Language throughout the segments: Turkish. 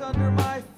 under my feet.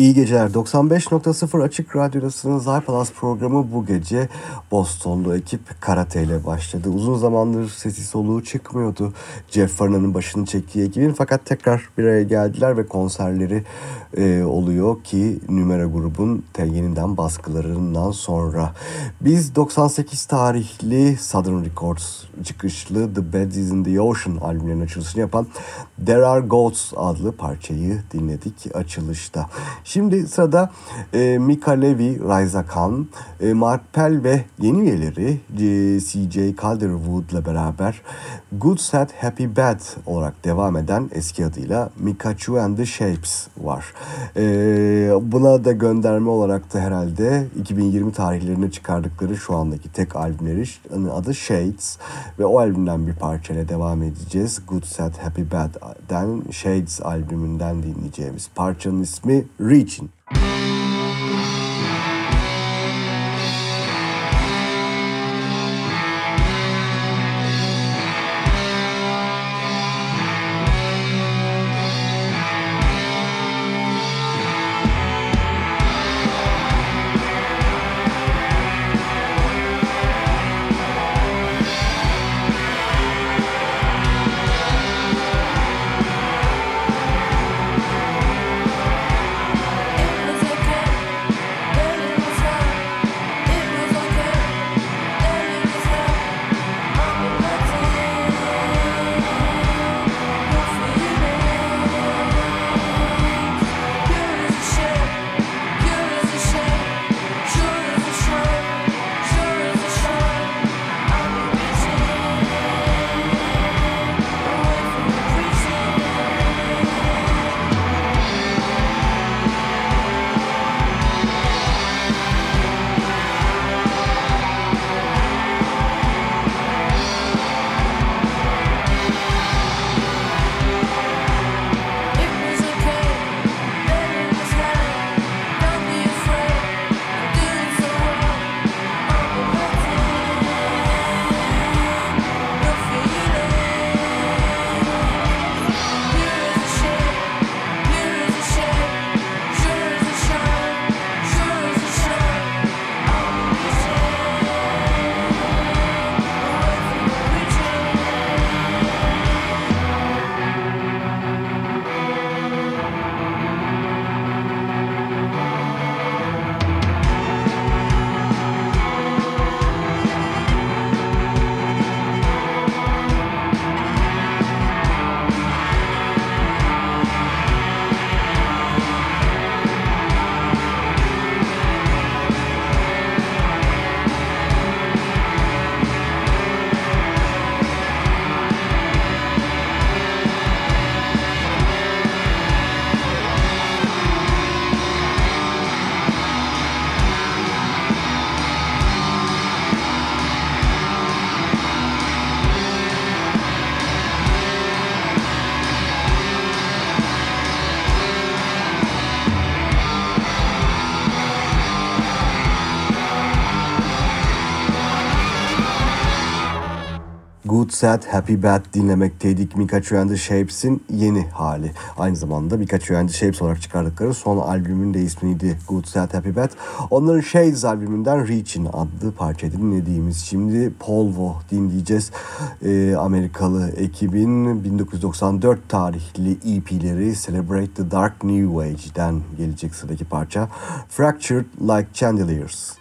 İyi geceler. 95.0 Açık Radyo'dasının Zaypalas programı bu gece Bostonlu ekip Karate ile başladı. Uzun zamandır sesi soluğu çıkmıyordu Jeff Farna'nın başını çektiği ekibin fakat tekrar bir araya geldiler ve konserleri e, oluyor ki Numera grubun yeniden baskılarından sonra. Biz 98 tarihli Southern Records çıkışlı The Bed Is In The Ocean albümlerinin açılışını yapan There Are Goats adlı parçayı dinledik açılışta. Şimdi sırada e, Mika Levy, Ryza Khan, e, Mark Pell ve yeni üyeleri e, CJ Calderwood ile beraber Good Sad Happy Bad olarak devam eden eski adıyla Mikachu and the Shapes var. E, buna da gönderme olarak da herhalde 2020 tarihlerine çıkardıkları şu andaki tek albümleri adı Shades ve o albümden bir parçayla devam edeceğiz. Good Sad Happy Bad'den Shades albümünden dinleyeceğimiz parçanın ismi Reaching. preaching. Sad Happy Bad dinlemekteydik. Mikachu and the Shapes'in yeni hali. Aynı zamanda Mikachu and the Shapes olarak çıkardıkları son albümün de ismiydi Good Sad Happy Bad. Onların Shades albümünden Reach'in adlı parça dinlediğimiz. Şimdi Polvo dinleyeceğiz. Ee, Amerikalı ekibin 1994 tarihli EP'leri Celebrate the Dark New Age'den gelecek sıradaki parça. Fractured Like Chandeliers.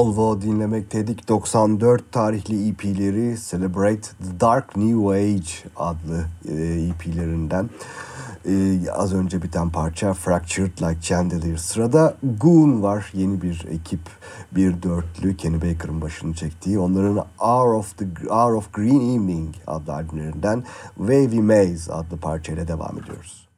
Polvo dinlemekteydik. 94 tarihli EP'leri Celebrate the Dark New Age adlı EP'lerinden. Ee, az önce biten parça Fractured Like Chandelier. Sırada Goon var. Yeni bir ekip. Bir dörtlü Kenny Baker'ın başını çektiği. Onların Hour of, the, Hour of Green Evening adlı albümlerinden Wavy Maze adlı parçayla devam ediyoruz.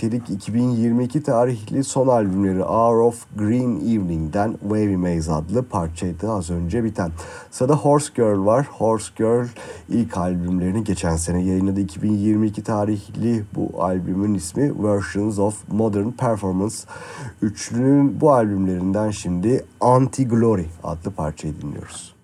Dinlemektedik. 2022 tarihli son albümleri Hour of Green Evening'den Wavy Maze adlı parçaydı az önce biten. Sırada Horse Girl var. Horse Girl ilk albümlerini geçen sene yayınladı. 2022 tarihli bu albümün ismi Versions of Modern Performance. Üçlünün bu albümlerinden şimdi Anti Glory adlı parçayı dinliyoruz.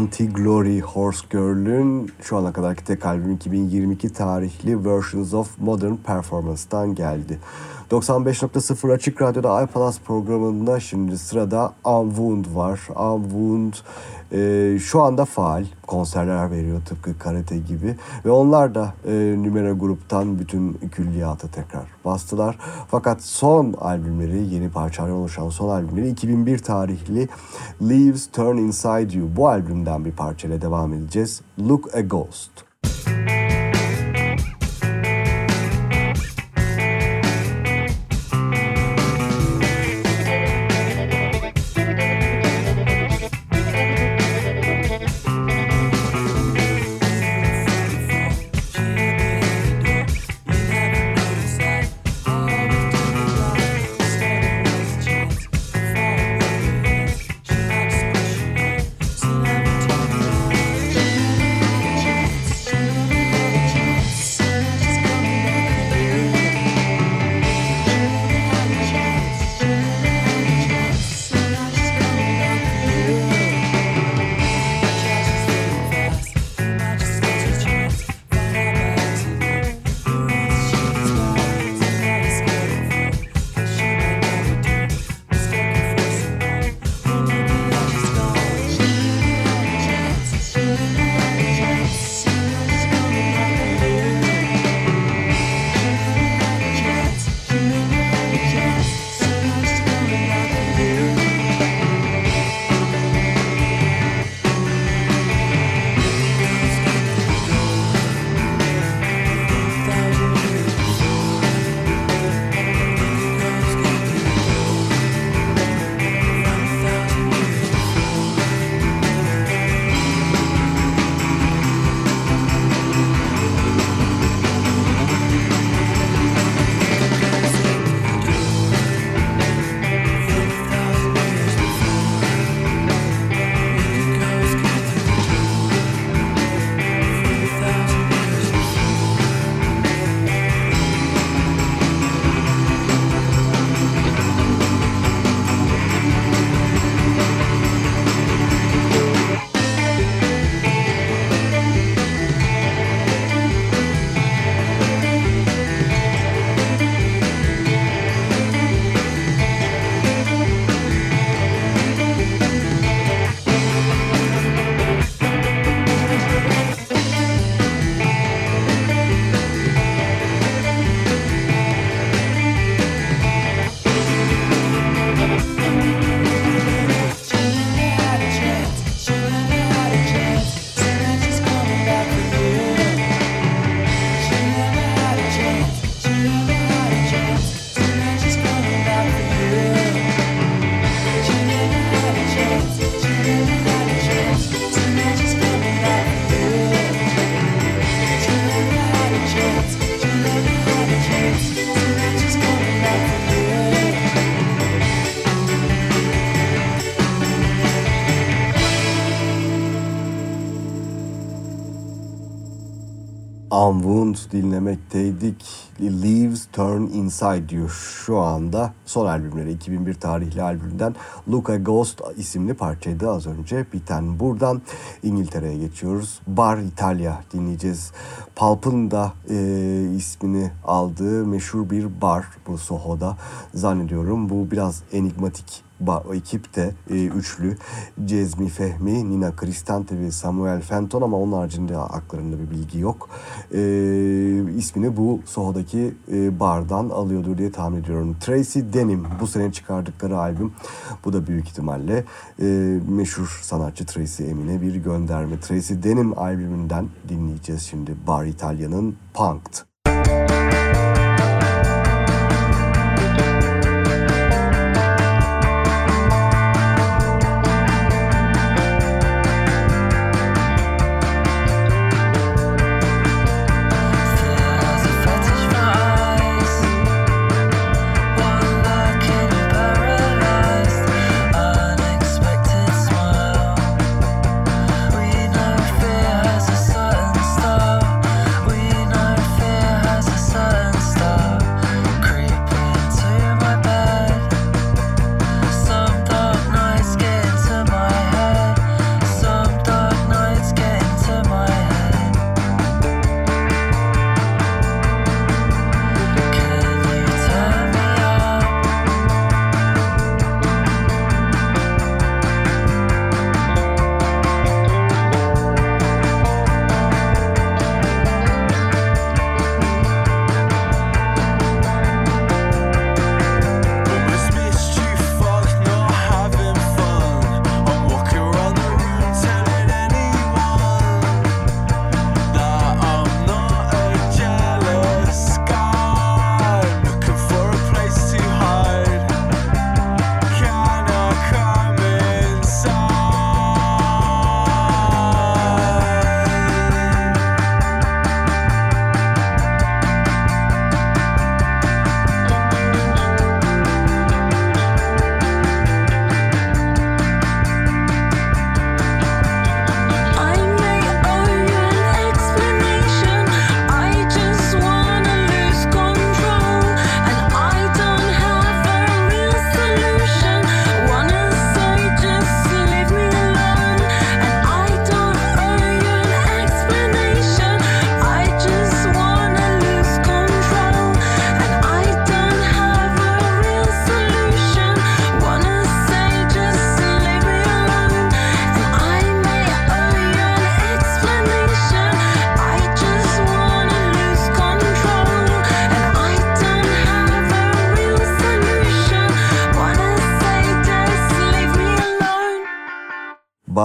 Anti-Glory Horse Girl'ün şu ana kadarki tek albüm 2022 tarihli Versions of Modern Performance'dan geldi. 95.0 Açık Radyo'da iPalaz programında şimdi sırada Unwound var. Unwound e, şu anda faal konserler veriyor tıpkı karate gibi ve onlar da e, Numera gruptan bütün külliyatı tekrar bastılar. Fakat son albümleri yeni parçalar oluşan son albümleri 2001 tarihli Leaves Turn Inside You bu albümden bir parçayla devam edeceğiz. Look a Ghost. Unwound dinlemekteydik. Leaves Turn Inside diyor şu anda. Son albümleri 2001 tarihli albümden Luca Ghost isimli parçaydı az önce biten. Buradan İngiltere'ye geçiyoruz. Bar Italia dinleyeceğiz. Pulp'ın da e, ismini aldığı meşhur bir bar bu Soho'da. Zannediyorum bu biraz enigmatik o ekip de e, üçlü Cezmi Fehmi, Nina Cristante ve Samuel Fenton ama onun haricinde aklarında bir bilgi yok. E, ismini bu Soho'daki e, bardan alıyordur diye tahmin ediyorum. Tracy Denim bu sene çıkardıkları albüm. Bu da büyük ihtimalle e, meşhur sanatçı Tracy Emin'e bir gönderme. Tracy Denim albümünden dinleyeceğiz şimdi Bar İtalya'nın Punk'd.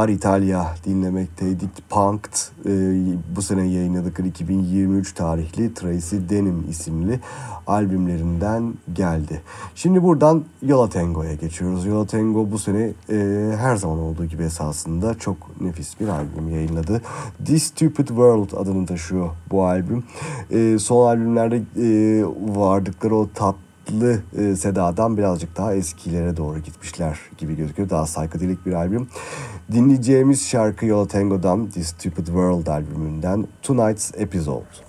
Bar Italia dinlemekteydik. Punked e, bu sene yayınladıkları 2023 tarihli Tracy Denim isimli albümlerinden geldi. Şimdi buradan Yola Tango'ya geçiyoruz. Yola Tango bu sene e, her zaman olduğu gibi esasında çok nefis bir albüm yayınladı. This Stupid World adını taşıyor bu albüm. E, son albümlerde e, vardıkları o tat tatlı e, sedadan birazcık daha eskilere doğru gitmişler gibi gözüküyor. Daha saykadelik bir albüm. Dinleyeceğimiz şarkı Yola Tango'dan The Stupid World albümünden Tonight's Episode.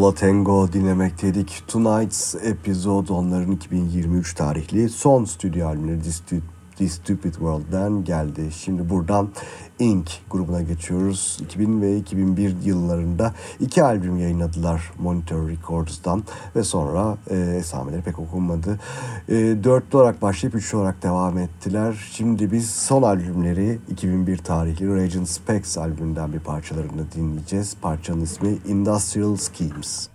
Yola Tango dinlemekteydik. Tonight's Episode onların 2023 tarihli son stüdyo albümleri The Stupid World'den geldi. Şimdi buradan Inc. grubuna geçiyoruz. 2000 ve 2001 yıllarında iki albüm yayınladılar Monitor Records'dan ve sonra e, esameleri pek okunmadı. E, dörtlü olarak başlayıp üçlü olarak devam ettiler. Şimdi biz son albümleri 2001 tarihli Regent Specs albümünden bir parçalarını dinleyeceğiz. Parçanın ismi Industrial Schemes.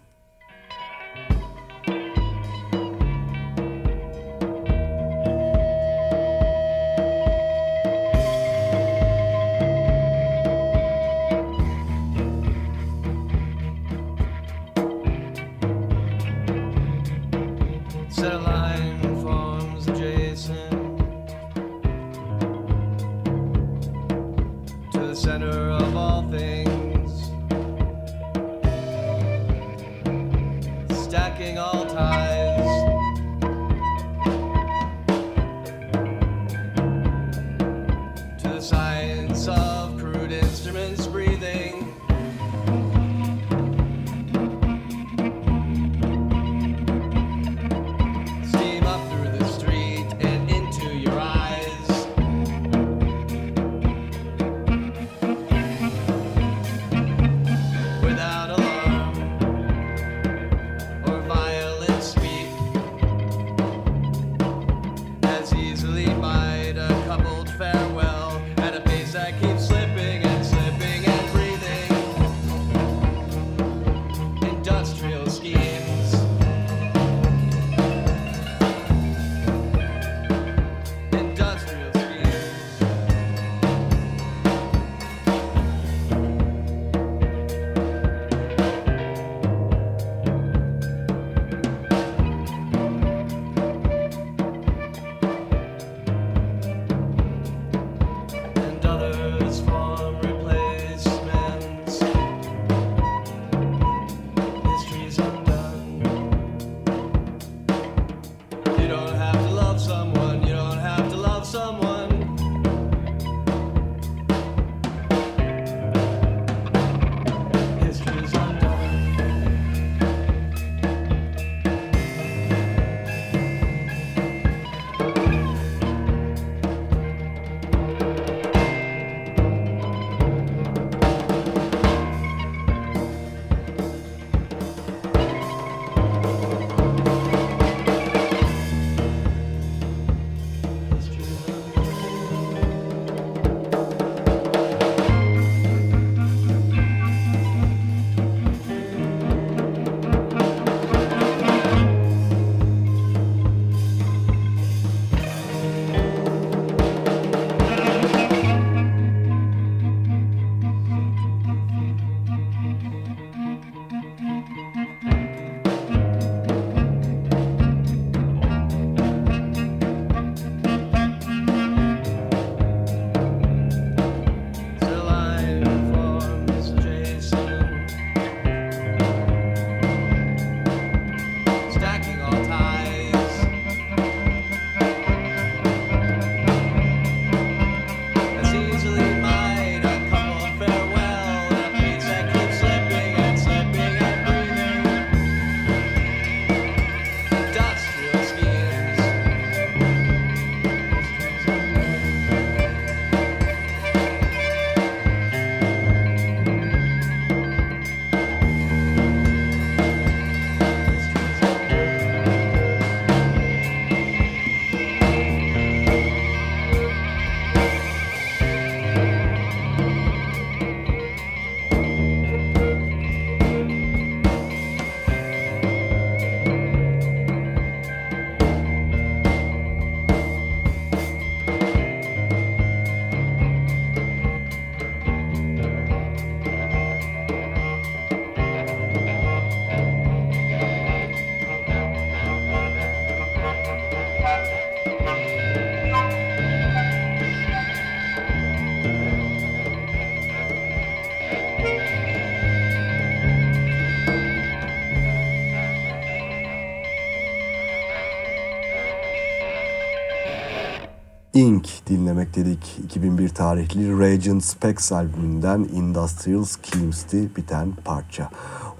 Inc. dinlemek dedik. 2001 tarihli Regent Specs albümünden Industrial Schemes'ti biten parça.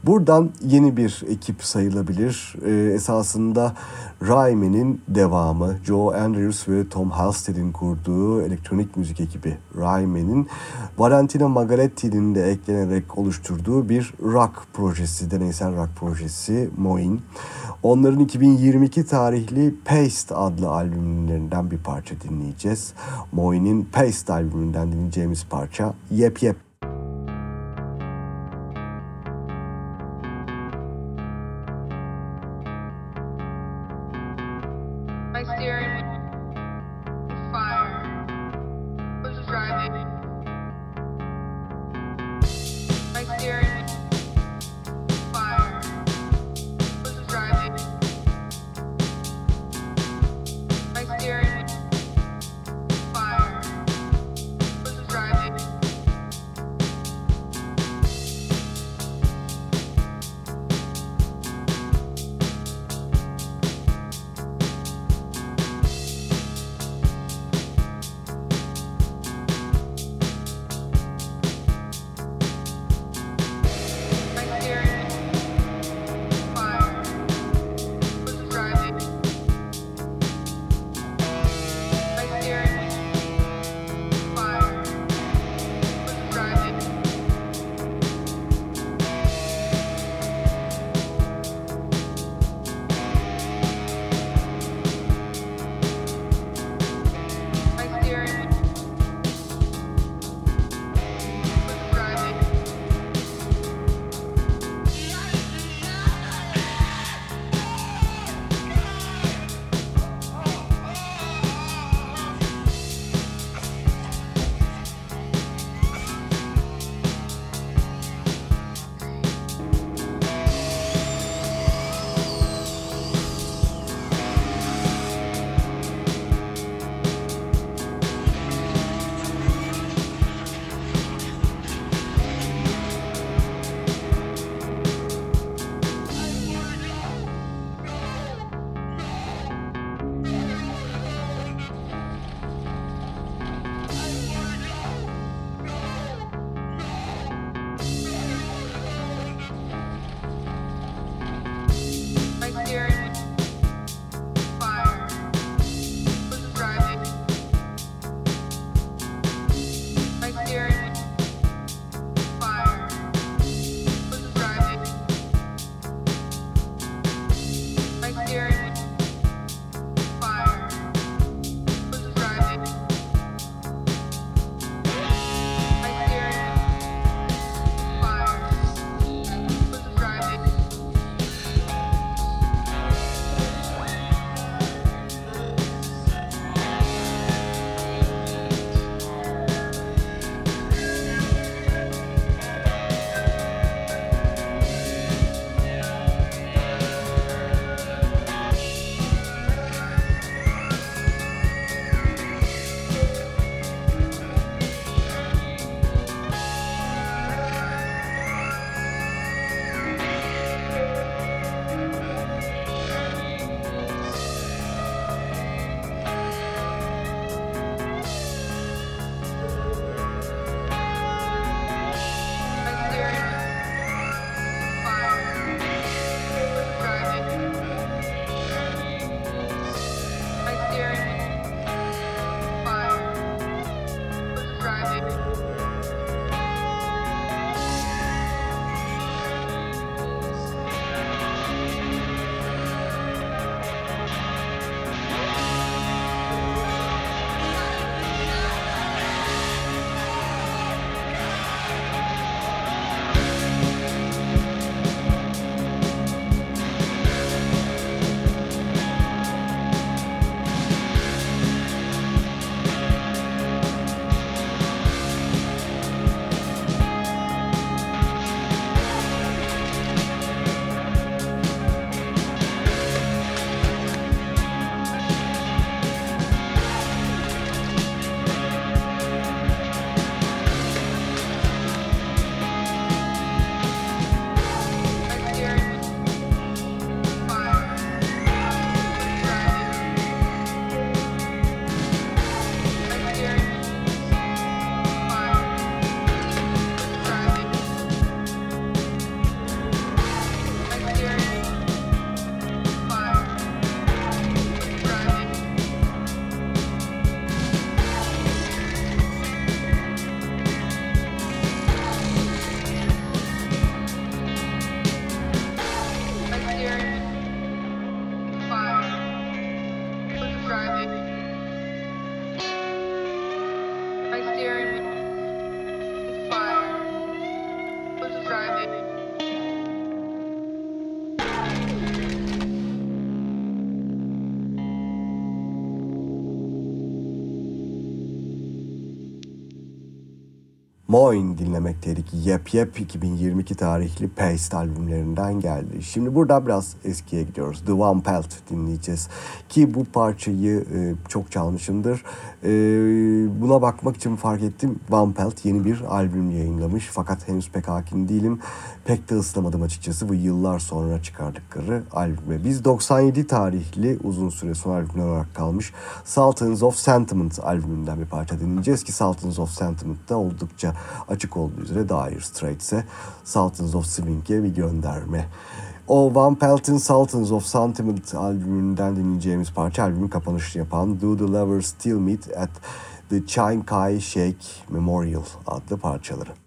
Buradan yeni bir ekip sayılabilir. E, esasında Raime'nin devamı Joe Andrews ve Tom Halstead'in kurduğu elektronik müzik ekibi Raime'nin Valentina Magaletti'nin de eklenerek oluşturduğu bir rock projesi, deneysel rock projesi Moin. Onların 2022 tarihli Paste adlı albümlerinden bir parça dinleyeceğiz. Moin'in Paste albümünden dinleyeceğimiz parça Yep Yep. Moin dinlemekteydik. Yep Yep 2022 tarihli Paste albümlerinden geldi. Şimdi burada biraz eskiye gidiyoruz. The One Pelt dinleyeceğiz. Ki bu parçayı e, çok çalmışımdır. E, buna bakmak için fark ettim. One Pelt yeni bir albüm yayınlamış. Fakat henüz pek hakim değilim. Pek de ıslamadım açıkçası. Bu yıllar sonra çıkardıkları albüme. Biz 97 tarihli uzun süre son albümler olarak kalmış Sultans of Sentiment albümünden bir parça dinleyeceğiz ki Sultans of Sentiment'da oldukça açık olduğu üzere Dire Straits'e Sultans of Swing'e bir gönderme. O Van Pelt'in Sultans of Sentiment albümünden dinleyeceğimiz parça albümün kapanışı yapan Do the Lovers Still Meet at the Chiang Kai-shek Memorial adlı parçaları.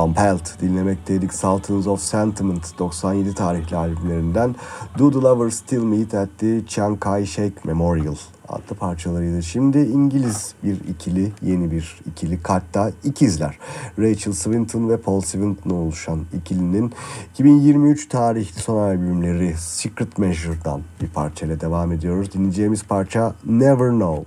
Van Pelt dinlemekteydik. Sultans of Sentiment 97 tarihli albümlerinden Do the Lovers Still Meet at the Chiang Kai-shek Memorial adlı parçalarıydı. Şimdi İngiliz bir ikili, yeni bir ikili, hatta ikizler. Rachel Swinton ve Paul Swinton oluşan ikilinin 2023 tarihli son albümleri Secret Measure'dan bir parçayla devam ediyoruz. Dinleyeceğimiz parça Never Know.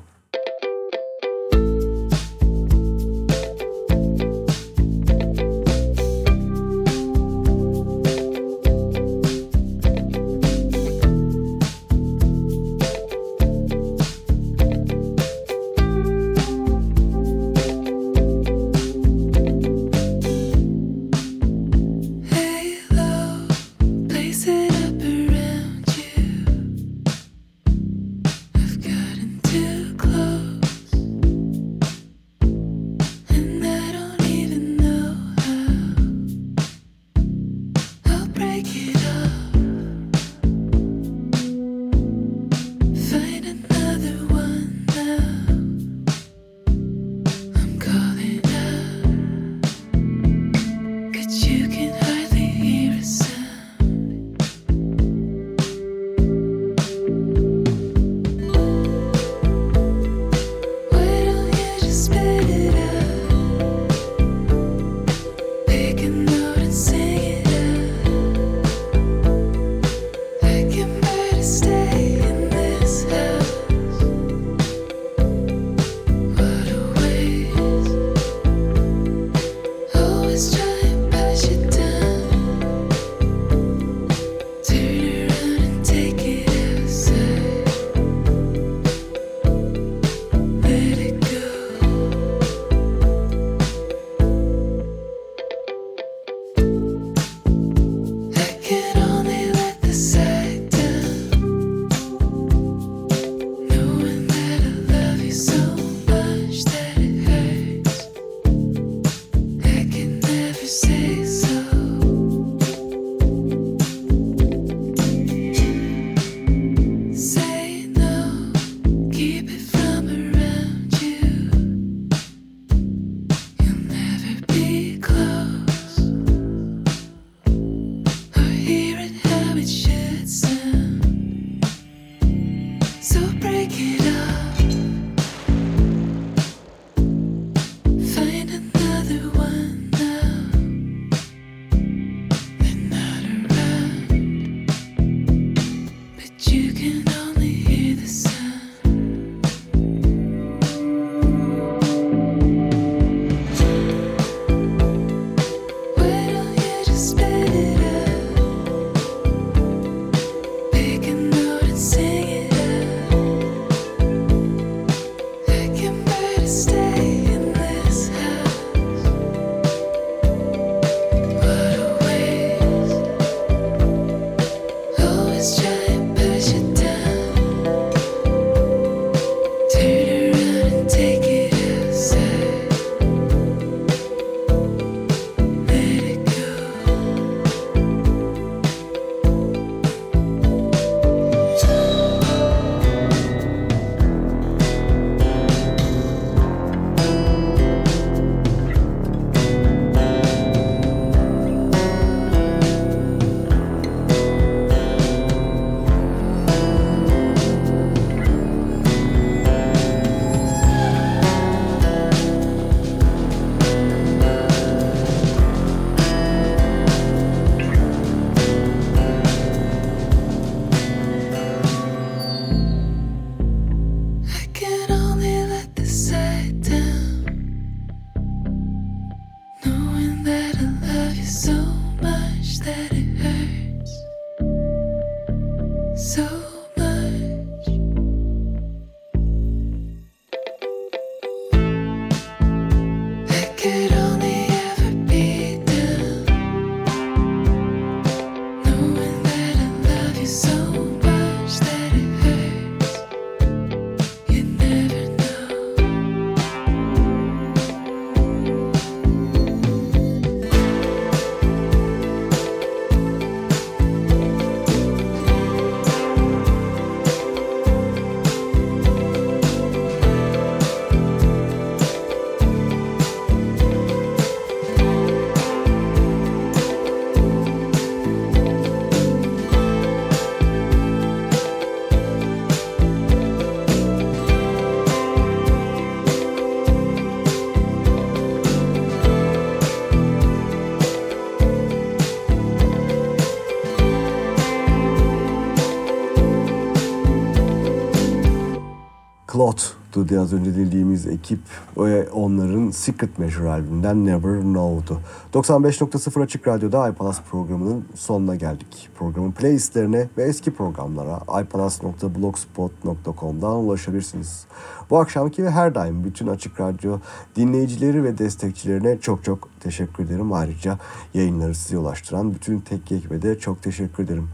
Diye az önce dinlediğimiz ekip ve onların Secret Measure albümünden Never Know'du. 95.0 Açık Radyo'da iPalas programının sonuna geldik. Programın playlistlerine ve eski programlara iPalas.blogspot.com'dan ulaşabilirsiniz. Bu akşamki ve her daim bütün Açık Radyo dinleyicileri ve destekçilerine çok çok teşekkür ederim. Ayrıca yayınları size ulaştıran bütün tek ekibe de çok teşekkür ederim.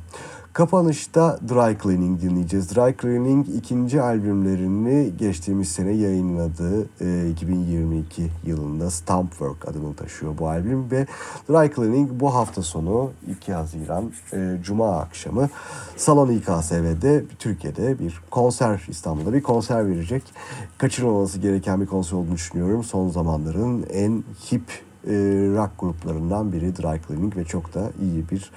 Kapanışta Dry Cleaning dinleyeceğiz. Dry Cleaning ikinci albümlerini geçtiğimiz sene yayınladığı e, 2022 yılında Stampwork adını taşıyor bu albüm ve Dry Cleaning bu hafta sonu 2 Haziran e, Cuma akşamı Salon İKSV'de Türkiye'de bir konser İstanbul'da bir konser verecek. Kaçırılmaması gereken bir konser olduğunu düşünüyorum. Son zamanların en hip e, rock gruplarından biri Dry Cleaning ve çok da iyi bir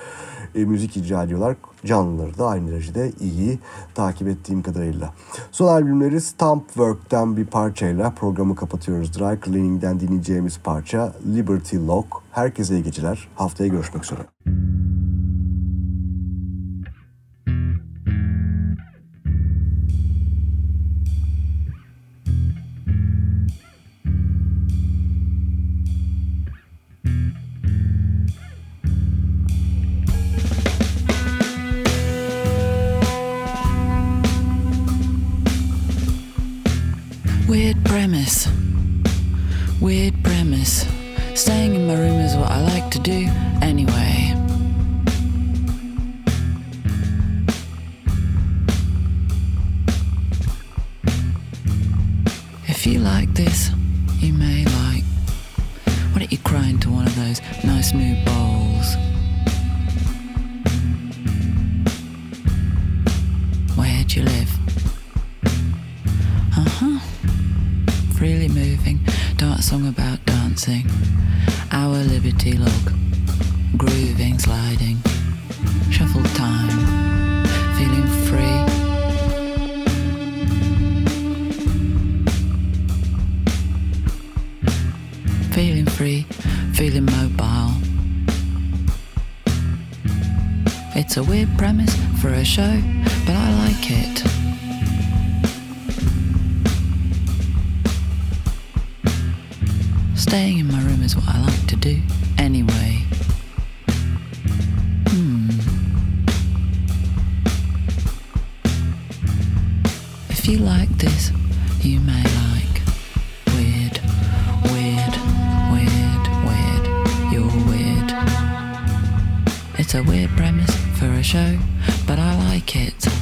e, müzik icra ediyorlar. Canlıları da aynı derecede iyi takip ettiğim kadarıyla. Son albümleri Stampwork'ten bir parçayla programı kapatıyoruz. Dry Cleaning'den dinleyeceğimiz parça Liberty Lock. Herkese iyi geceler. Haftaya görüşmek üzere. Weird premise. Weird premise. Staying in my room is what I like to do anyway. If you like this, show, but I like it. Staying in my room is what I like to do anyway. Hmm. If you like this, you may like weird, weird, weird, weird. You're weird. It's a weird premise for a show, like it.